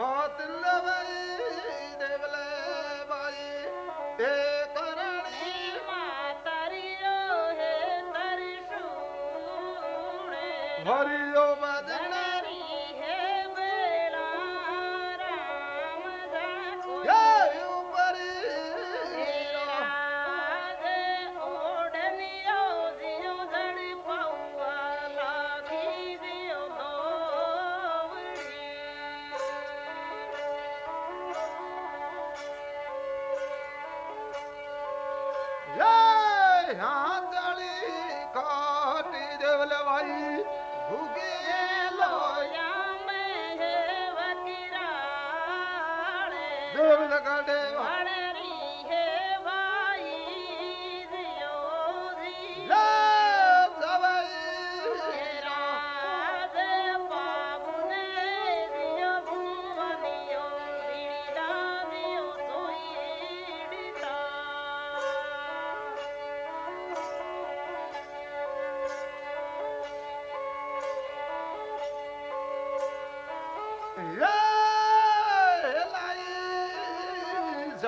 What the love it.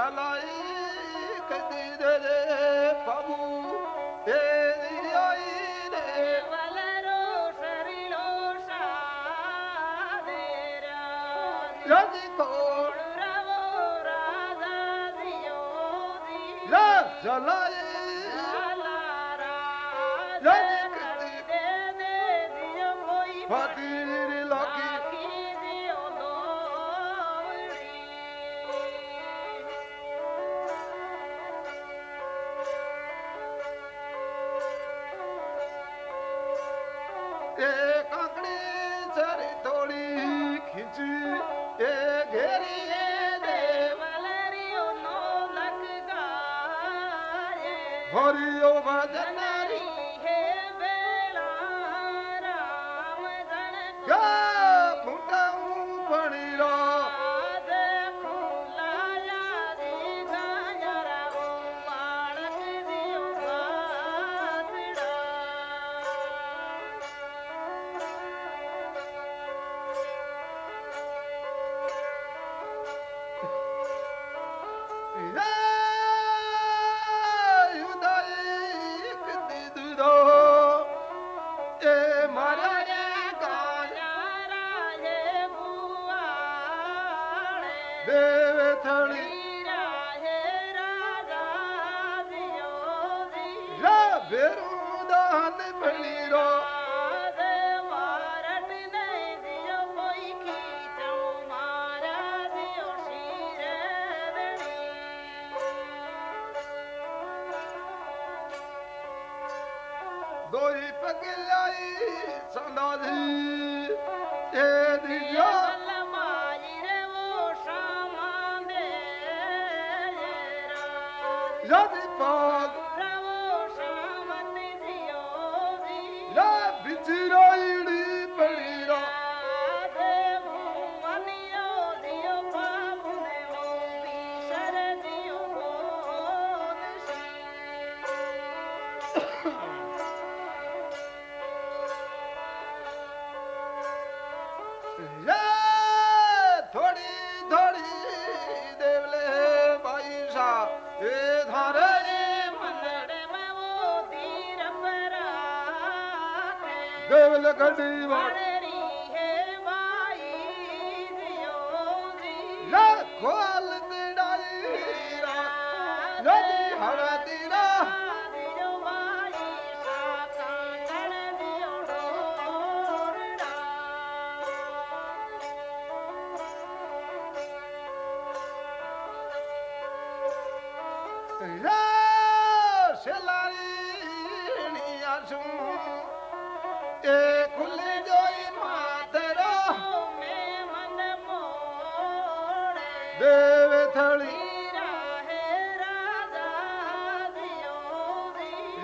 চালায়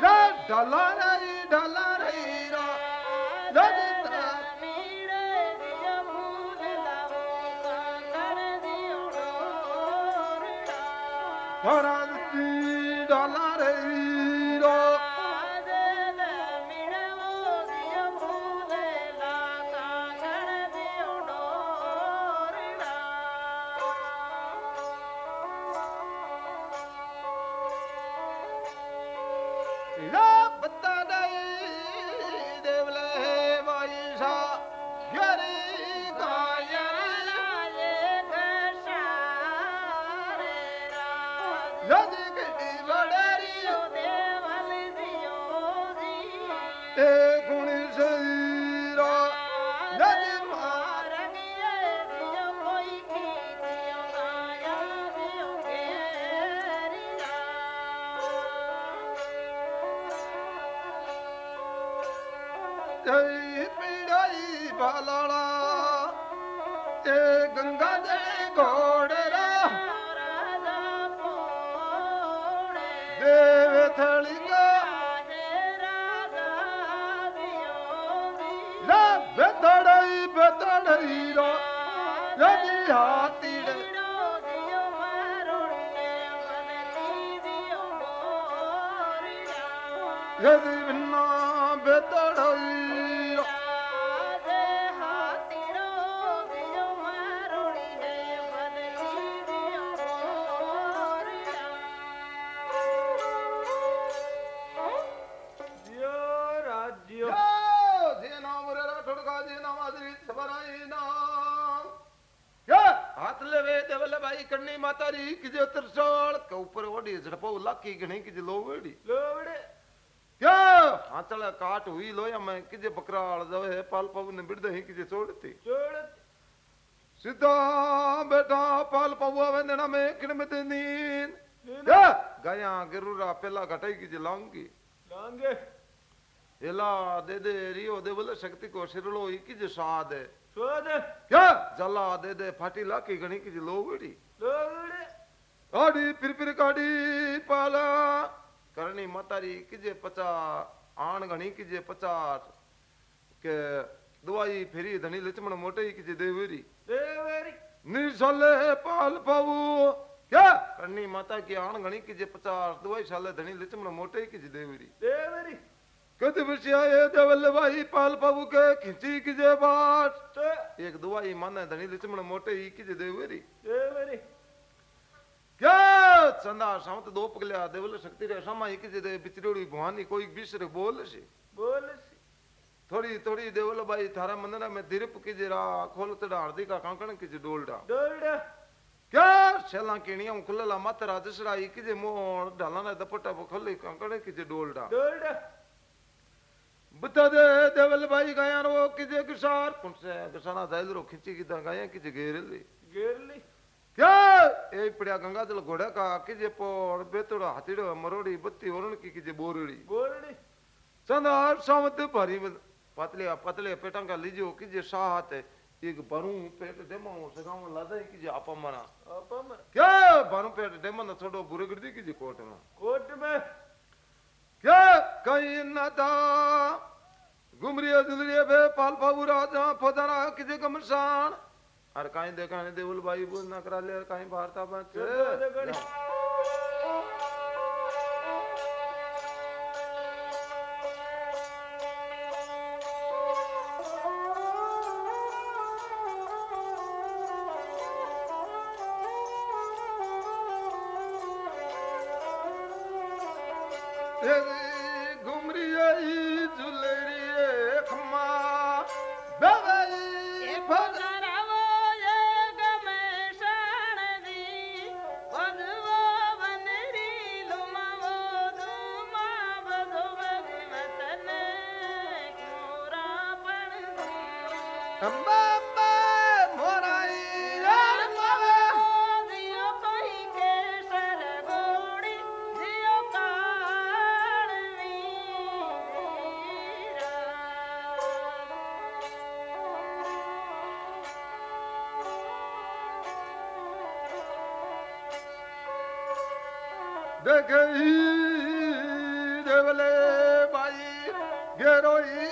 रा ਤੇ ਗੰਗਾ ਦੇ ਘੋੜ ਰਾ। ਰਾਜਾ ਪੋੜੇ ਦੇਵ ਥਲਿੰਗਾ ਲਾ ਬਤੜਈ ਬਤੜਈ ਰਾ ਰਜੀ ਹਾਤੀ ਰਜੀ ਬਿਨਾ ਬਤੜਈ लाकी घणी की लोवड़ी। लोवड़े। क्या हाँ चल काट हुई लोया मैं किजे बकराल जवे पाल पाऊ ने बिड़ दही किजे छोड़ती छोड़ती सीधा बेटा पाल पाऊ आवे नेना में किन में क्या गया गिरुरा पेला घटाई की लांगी। लांगे। एला दे दे रियो दे बोले शक्ति को सिरलो ही की स्वाद है। स्वाद क्या? जला दे दे फाटी लाकी घणी की लोवड़ी लोवड़ी गाड़ी फिर फिर गाड़ी पाला। करनी मतारी किजे पचा आन घणी किजे पचास के दवाई फिरी धनी लक्ष्मण मोटे किजे देवेरी। देवेरी। निसले पाल पाऊ। क्या? करनी माता की आन घणी किजे पचास दवाई साले धनी लक्ष्मण मोटे किजे देवेरी। देवेरी। कद पाल के खिंची किजे एक दवाई माने धनी मोटे किजे देवेरी देवेरी क्या चंदा सामत दो पगलिया देवल शक्ति रे सामा भवानी कोई बिसर बोल से बोल से थोड़ी थोड़ी देवल भाई थारा मंदना में दिरप की जरा खोल तड़ा हरदी का कांकण की जे डोलडा। डोलडा। क्या शेला केणिया खुलला मत राजसरा एक जे मोर ढाला ना दपटा खोले कांकण की जे डोलडा। डोलडा। बता दे देवल भाई गया रो की जे किसार? कौन से गसाना जाइल रो खिंची की दा गया की जे घेरली घेरली क्या? ए पड़िया गंगा जल घोड़ा का किजे पोड़ बेतोड़ा हाथीड़ो मरोड़ी बत्ती वरुण की किजे बोरड़ी? बोरड़ी। चंदार सामत भरी पतले पतले पेटा का लीजियो किजे साहत एक भरू पेट डेमो सगाव लादे किजे आपा मना। आपा मना। क्या? भरू पेट डेमो न छोड़ो बुरे गिरदी किजे कोट में? कोट में। क्या? कहीं न था गुमरिया जुमरिया बे पाल पाबू राजा फदरा किजे कमसान अरे काई देखा देवल भाई बोल ना करा ले, काही भारता बच ગઈ દેવલે બાઈ ગેરોઈ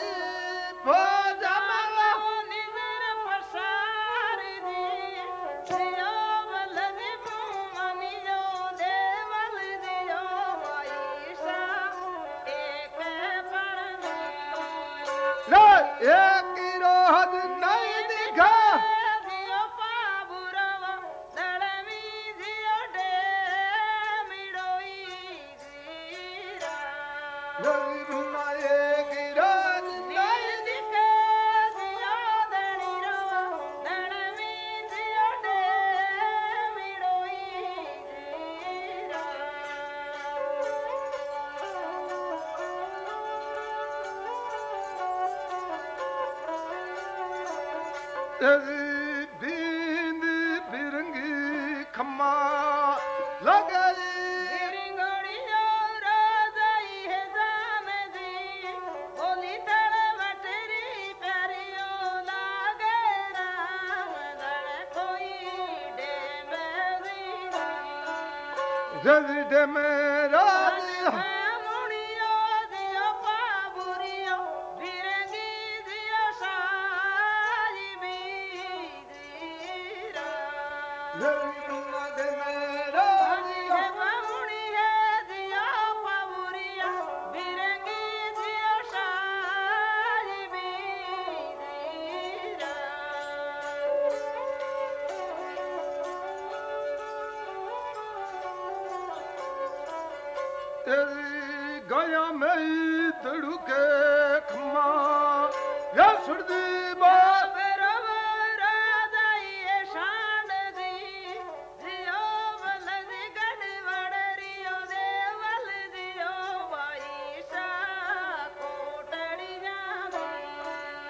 ਤੇਰੀ ਬੀਂਦ ਬਿਰੰਗੀ ਖੰਮਾ ਲਗਾਈ ਜਦ ਦੇ ਮੇਰਾ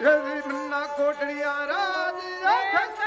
ਰਵੀ ਮੰਨਾ ਕੋਟੜੀਆਂ ਰਾਜ ਰੱਖ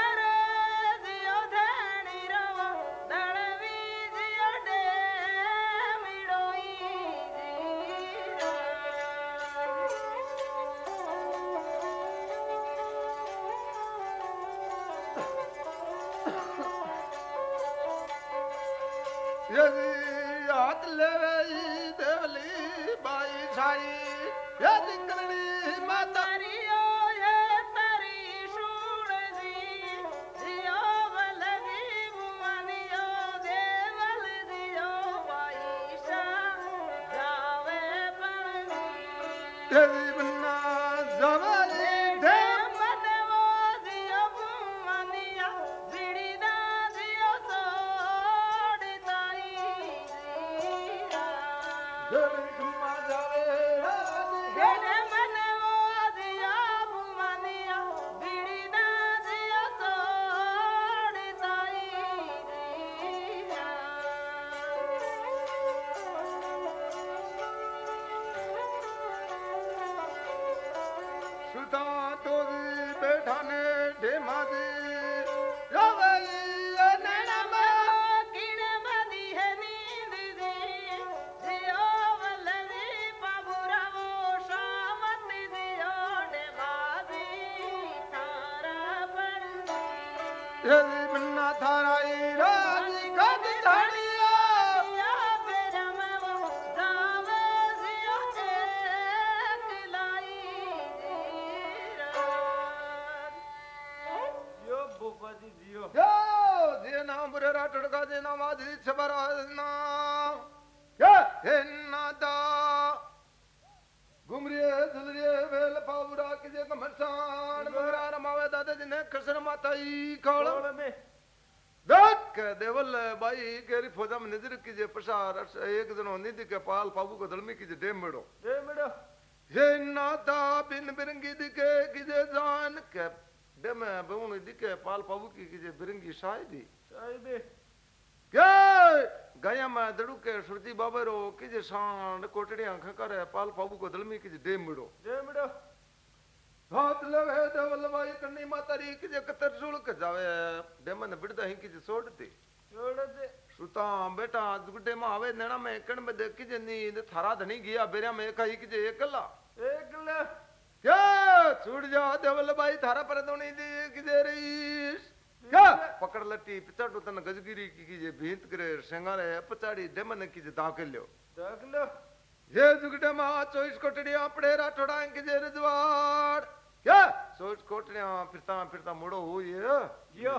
प्रसार एक जनो निधि के पाल पाबू को दलमी की डेम मेड़ो। डेम मेड़ो। हे नाथा बिन बिरंगी दिखे कीजे जान के। डेम में दिखे पाल पाबू की कीजे बिरंगी शायदी। शायदी। के? गया में दड़ू के सुरती बाबे रो कीजे सांड कोटड़ी आँख करे पाल पाबू को दलमी कीजे डेम मेड़ो। डेम मेड़ो। हाथ लवे देवलवाई कन्नी माता री कीजे कतर जुल के जावे ने बिड़दा ही कीजे छोड़ दे छोड़ दे तां बेटा गुड्डे में नेना में एकण में देखी जे नींद थारा धनी गया बेरा में कही कि जे एकला? एकला? क्या? छूट जा देवल भाई थारा पर तो नहीं दी कि दे रही क्या? पकड़ लटी पिचाटो तन गजगिरी की जे भीत करे सिंगारे पचाड़ी डेमन की जे दाके लियो। दाक लो ये जुगडे में चौबीस कोटड़ी आपड़े राठोड़ा की जे रजवाड़। क्या? सोच कोटड़िया फिरता फिरता मुड़ो हुई है यो?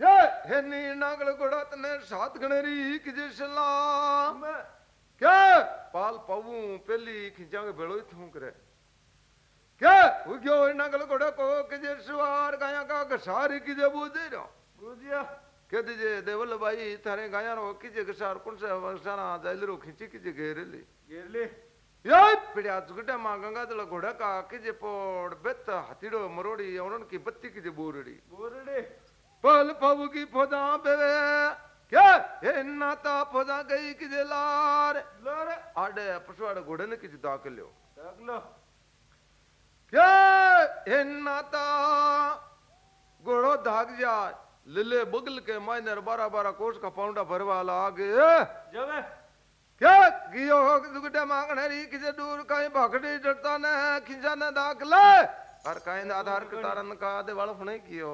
गोड़ा तने सात गणरी क्या पाल पाऊ पेली खिंचांगे भेड़ो ही थूक रे क्या नागल गोड़ा को के जे सवार गाया का घसारी की जे बूझे रो गुजिया कह दीजिए देवल भाई थारे गाया रो की जे घसार कौन से वसाना जाइल रो खिंची ये पिड़िया जुगटे माँ गंगा दल घोड़ा का पोड़ बेत हतीड़ो मरोड़ी औरन की बत्ती की जे बोरड़ी बोरडे पल पबु की फोदा बेवे क्या? हे नाता फोदा गई की लार? लोरे? आडे पसवाड़ घोड़े ने की जे दाखल्यो तगलो क्या? हे नाता घोड़ो धाग जा लिले बगल के मायने बारह बारह कोस का पाउंडा भरवा लागे। जबे क्या? गियो दुगटे मांगने री किसे दूर कहीं भागड़ी डरता ने खिंचा ने दाखले और कहीं आधार के तारन का दे वाला फने कियो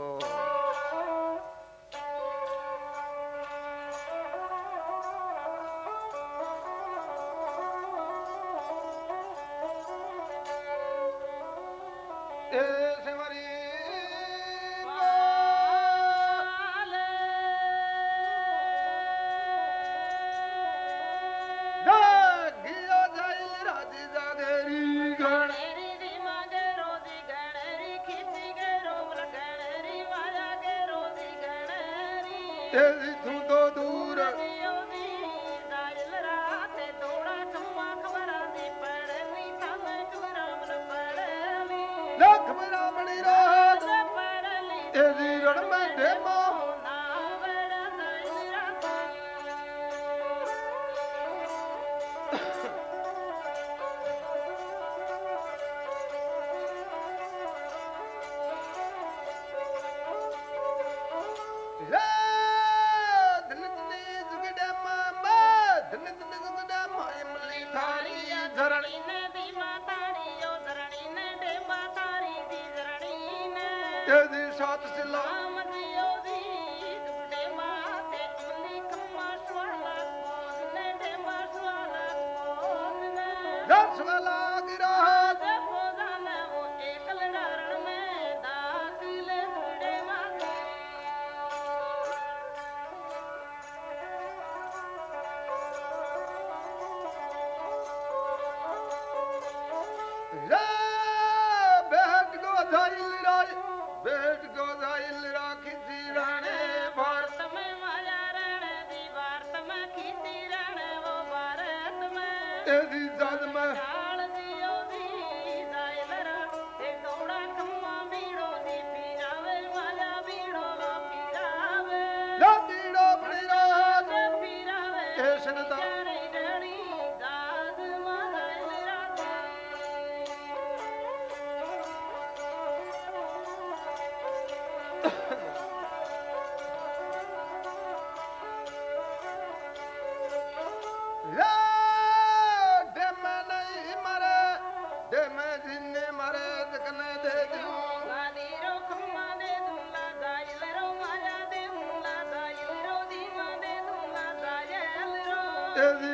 तेरी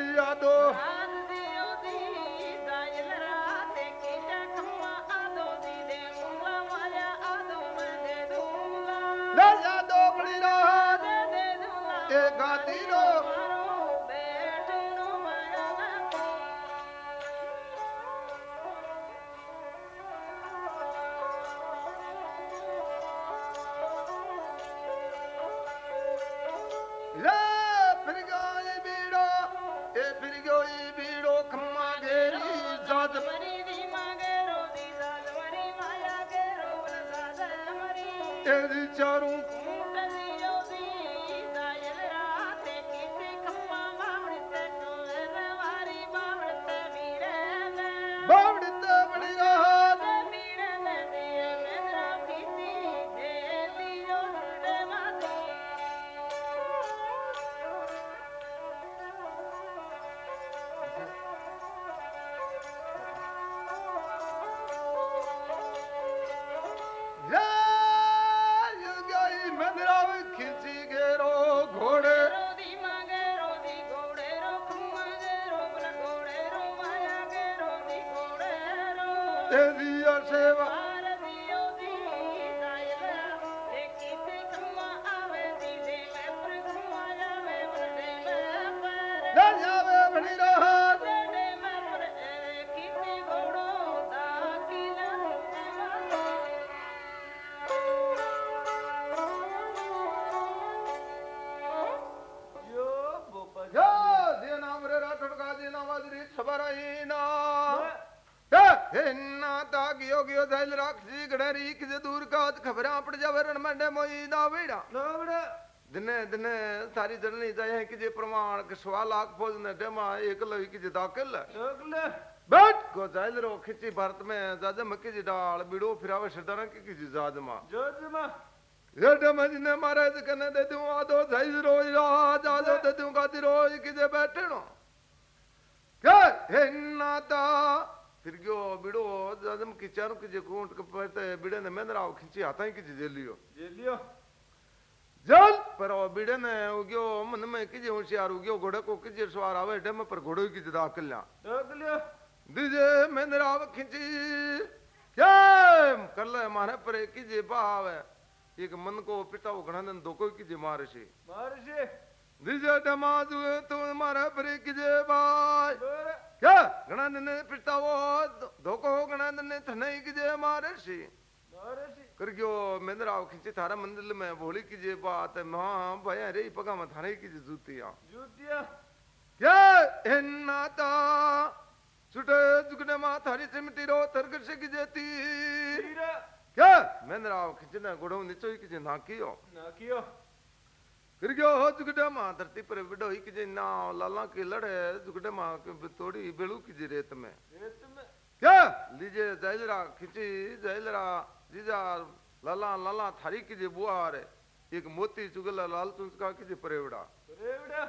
ઈદા વેડા નવડે દિને દિને તારી જણની જાય કે જે પ્રમાણ કે સવા લાખ ફોજ ને તેમાં એક લવી કે જે દાખલ એકલે બેટ ગોજાઈલ રો ખીચી ભારત મે જાજે મકી જી ડાળ બીડો ફિરાવે સરદાર કે કે જી જાજમાં જાજમાં ને મહારાજ કને દે દઉં આ દો જઈ રો જાજો દે દઉં ગાતી રો કે જે બેઠણો કે હેન્નાતા ತಿರ್ಗ್ಯೋ ಬಿಡು ಅದನ್ನ ಕಿಚಾನಕ್ಕೆ ಜಕೊಂಡ್ಕ ಬಿಡನೆ ಮೇಲೆ ಅವ್ जे लियो जे लियो जल! पर ओ बिड़े ने हो गयो मन में कि जे होशियार हो गयो घोड़े को कि जे सवार आवे डम पर घोड़े की जदा कल्या लियो। दिजे मैंने राव खींची। जम कर ले मारे पर कि जे भाव है एक मन को पिटाओ घणा दिन धोको की जे मारे से मारे से दिजे डमा तो मारे पर कि जे भाई ಯಾ ಗಣಾನನ ಪಿರ್ತಾವೋ ಧೋಕೋ ಗಣಾನನ ಥನೈ ಕಿಜೆ ಮಾರಸಿ करके मेंद्र आओ खींचे थारा मंदिर में भोली कीजिए बात माँ भया रे पगा में थारे कीजिए जूतिया। जूतिया। क्या? हिन्नाता छुटे जुगने माँ थारी सिमटी रो थरक से कीजिए तीर। क्या? मेंद्र आओ खींचे ना गुड़ों नीचो की कीजिए नाकियो नाकियो फिर क्यों हो जुगडे माँ धरती पर विडोई की जे ना लाला के लड़े जुगडे माँ के तोड़ी बेलू की रेत में। रेत में? क्या? लीजे जैलरा खिंची जैलरा जीजा लाला लाला थारी की जे बुआ रे। एक मोती चुगला लाल तुझका की जे परेवड़ा। परेवड़ा?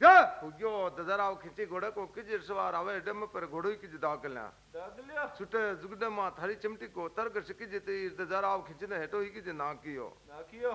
क्या? तो हो गयो दजराव खिंची घोड़े को किजर सवार आवे डम पर घोड़ोई की दाग लिया। दाग लिया? छुटे जुगडे माँ थारी चिमटी को तरग सकी जे ते दजराव खिंचने हेटोई की जे ना कियो। ना कियो?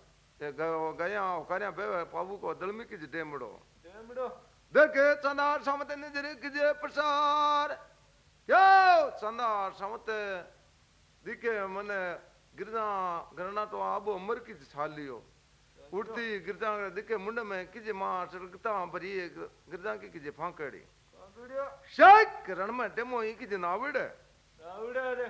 गयो गया करया बेवे पाबू को दलमी की जे डेमड़ो ડેમડો देखे चंदार समते नजरे की जे प्रसार क्या चंदार समते दिखे मने गिरजा गरना तो आबो अमर की जे छालियो उड़ती गिरजा दिखे मुंड में की जे मां सरगता भरी गिरजा की की जे फांकड़ी પકડ્યો शेख रण में डेमो ही की जे नावड़ આવડે રે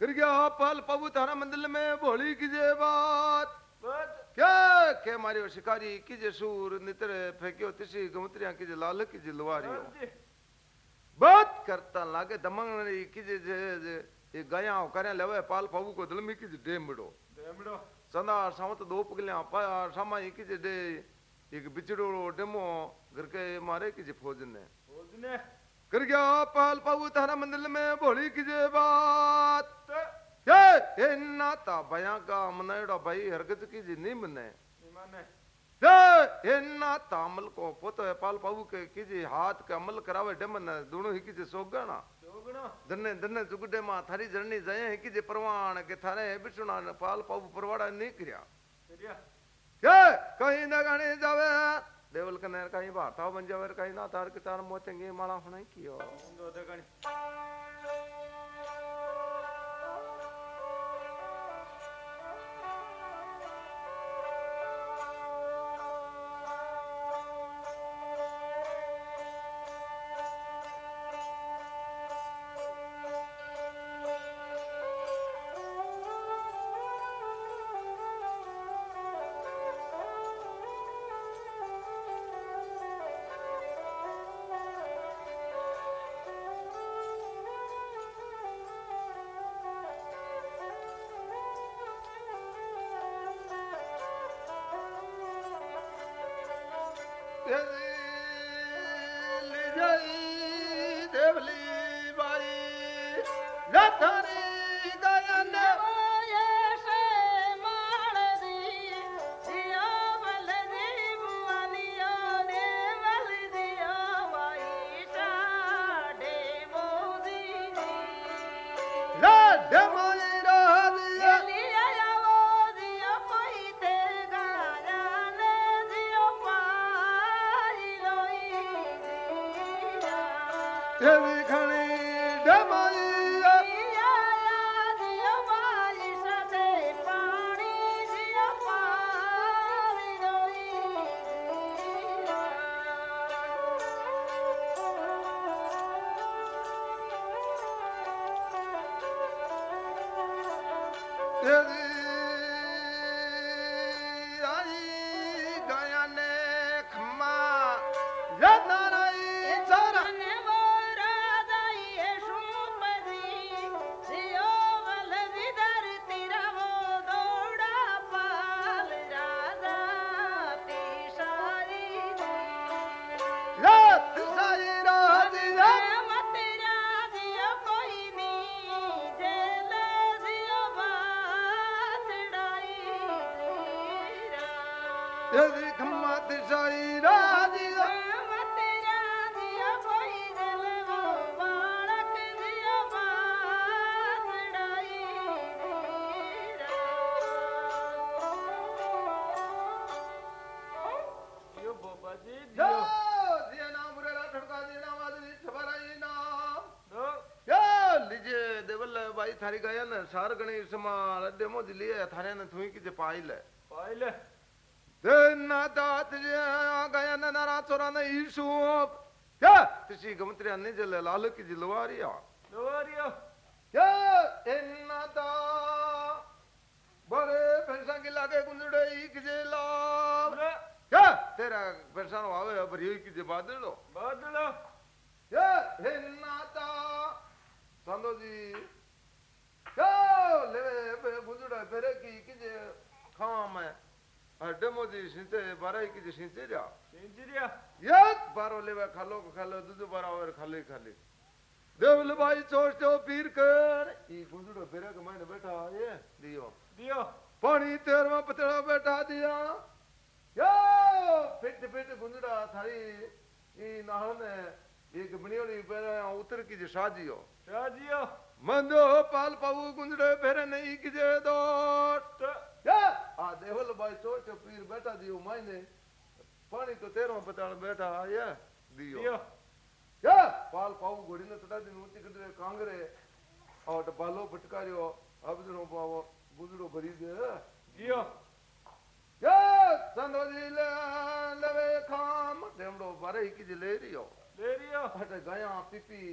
कर गया पल पबू थारा मंदिर में भोली की जे बात બસ के मारियो शिकारी किजे सूर नितर फेंक्यो तिसी गमत्रिया किजे लाल किजे लवारियो हाँ बात करता लागे दमंग किजे जे गया करे लेवे पाल फावू को दलमी किजे डेमड़ो। डेमड़ो। चंदा सावत तो दो पगलिया पार सामा किजे डे एक बिचड़ो डेमो घर के मारे किजे फौज ने फौज ने कर गया पाल फावू थारा मंदिर में भोली किजे बात। ये ना ता बया का मनेड़ा भाई हरगत की जी नहीं मने ये ना तामल को पोतो है पाल पाऊ के किजी हाथ के अमल करावे डमन दोनों ही किजी सोगना धन्य धन्य जुगडे मा थारी जरनी जाए है किजी परवान के थारे है बिचुना पाल पाऊ परवाड़ा नहीं करिया। ये कहीं ना कहीं जावे देवल कने कहीं भारताव बन जावे कहीं ना तार के तार मोतेंगे माला होने कियो। Amen. Yeah. सार गणेश माल डेमो दिली थारे ने थुई की जे है। पाइले देना दात जे आ गया न नरा चोरा ने ओप या तिसी गमत्रिया ने जले लाल की जिलवारिया जिलवारिया या इन्ना दा। बड़े पैसा की लागे गुंजड़े की जे लाल या तेरा पैसा नो आवे अब रियो की जे बादलो। बादलो। या इन्ना दा। संदो जी। 야 레베 군주라 베레기 기제 컴에 아 데모지 신테 바라이 기제 신체랴 신체랴 약 바로 레베 칼로 칼로 두두 바라वर खाली खाली देवल भाई छोटो पीर कर ई गुंजुड़ो बेरा के मायने बैठा ये दियो दियो पानी तेरवा पतड़ा बैठा दिया यो फिट फिट गुंजुड़ा थारी ई नाहन एक बनियोली बेरा उतर की जे साजियो साजियो મંદો પાલ પાવું ગુંદડે ફેરે નહીં કી જે દોટ તો યા આ દેવલભાઈ ચોસ્તો પીર બેઠા દિયો માને પાણી તો તેરવા પતળા બેઠા એ દિયો દિયો યા પાલ પાઉ ઘોડીને તડાદી ઊંચી કદરે કાંગરે આ ડબાલો ફટકાર્યો અબદરો પાવો ગુદડો ભરી દે દિયો યા સંદોજી લે લવે ખામ ડેમડો ભરે કી લે રહ્યો લેરિયો હટે ગયા પીપી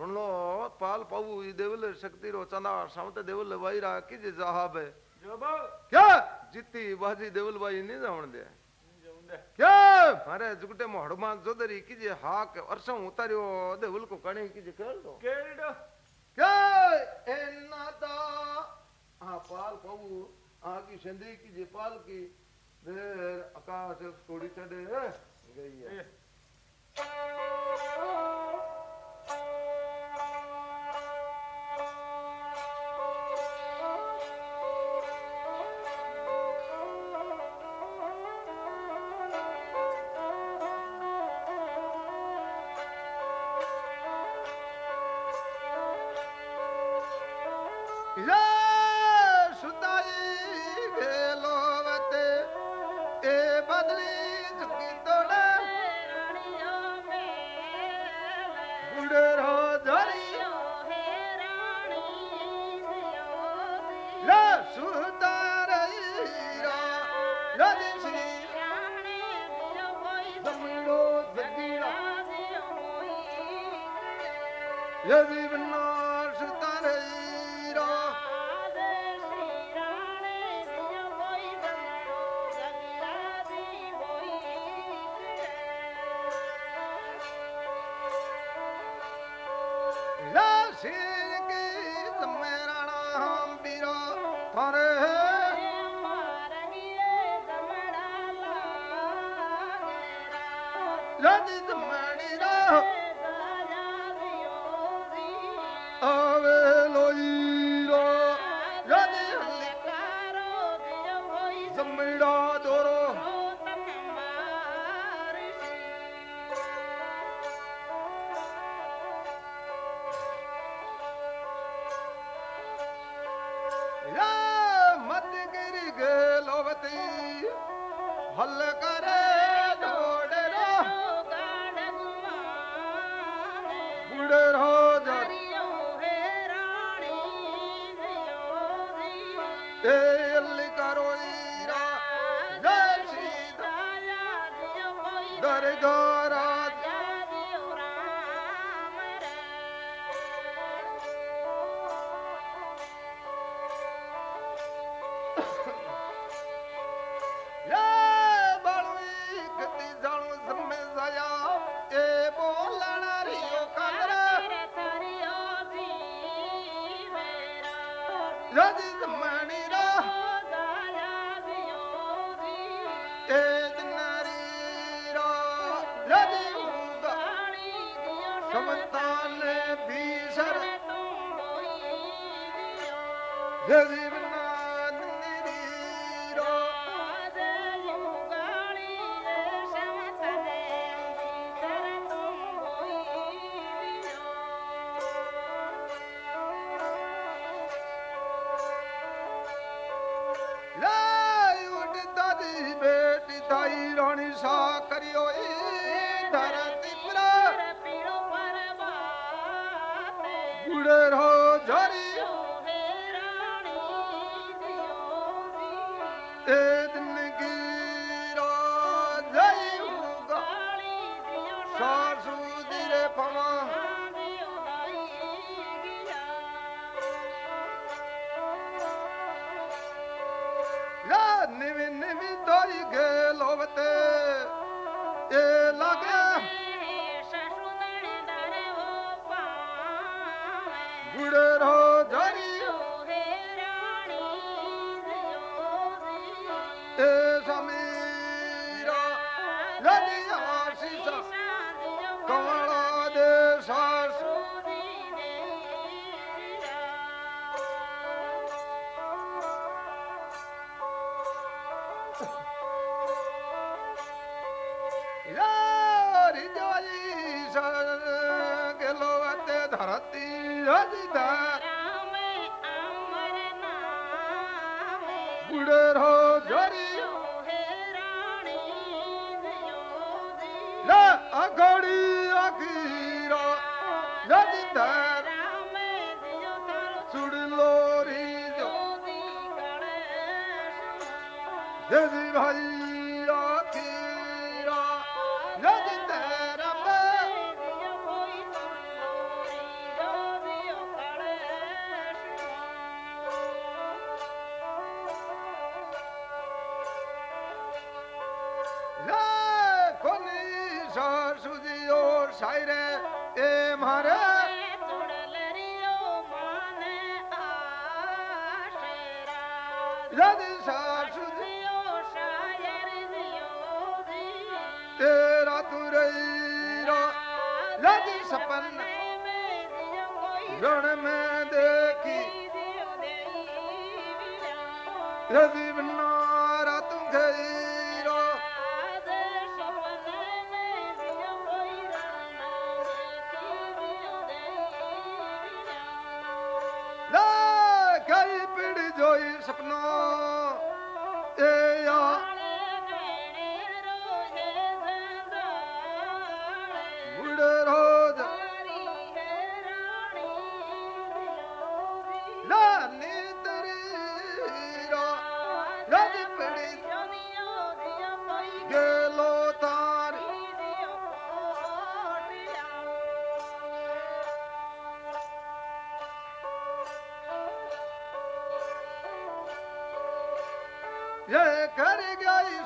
सुन लो पाल पाऊ देवल शक्ति रो रोचना सामत देवल भाई रा कि जे साहब है। क्या? जीती बाजी देवल भाई नहीं जावण दे। क्या? मारे जुगटे में हनुमान जोदरी कि जे हाक अरसों उतारियो देवल को कणे कि जे खेल दो खेल दो क्या? ए एनाता आ पाल पाऊ की संधि कि जे पाल की देर आकाश थोड़ी चढ़े गई है। Radha Mani Yeah, શાયરે એ મારે ਤੇਰਾ ਤੁਰਈ ਰਜ ਸਪਨ। ਰਣ ਮੈਂ ਦੇਖੀ। ਰਜੀ ਬਨਾ गई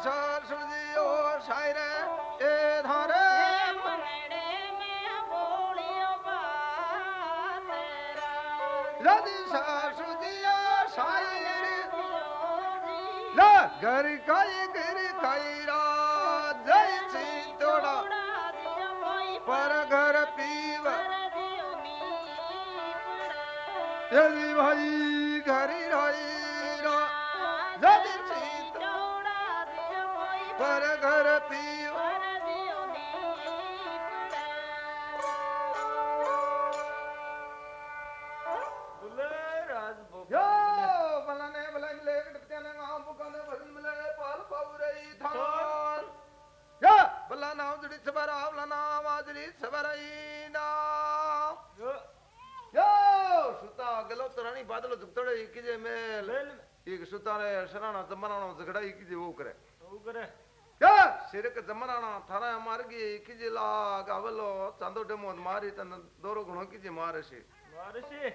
डेमो मारी तन दोरो गुणो कीजे मारे से मारशी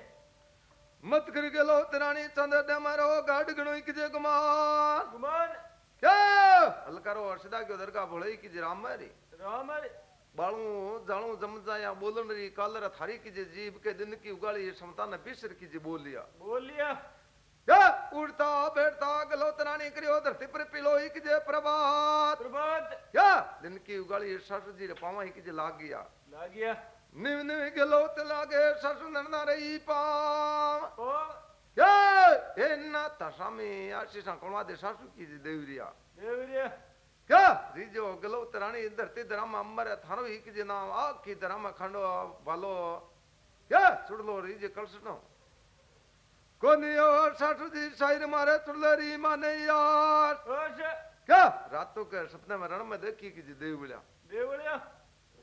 मत कर गेलो तरानी चंद डेमरो गाड गुणो कीजे कुमार गुमान क्या हलकारो अर्षदा के उधर का भोले कीजे राम मारी राम रे बाळू जाळू जमजा या बोलन री कालर थारी की कीजे जीव के दिन की उगाड़ी ये क्षमता न बिसर कीजे बोल लिया बोलिया या उड़ता बैठता गलो तरानी करियो धरती पर पिलो एक जे प्रभात प्रभात या दिन की उगाड़ी सासू जी रे पावा एक जे लाग गया लागे सासू नरना रही पाव ओ या एना तसामे आशीषा कोणवा दे सासू की जे देवरिया देवरिया क्या रीजो गलो तरानी धरती धराम अमर थारो एक जे नाम आ की धराम खंडो भालो क्या सुड़लो रीजे कलसनो कोनियो सासू जी शायर मारे चुड़लरी माने यार ओश क्या रातों के सपने में रण में देखी की जी देव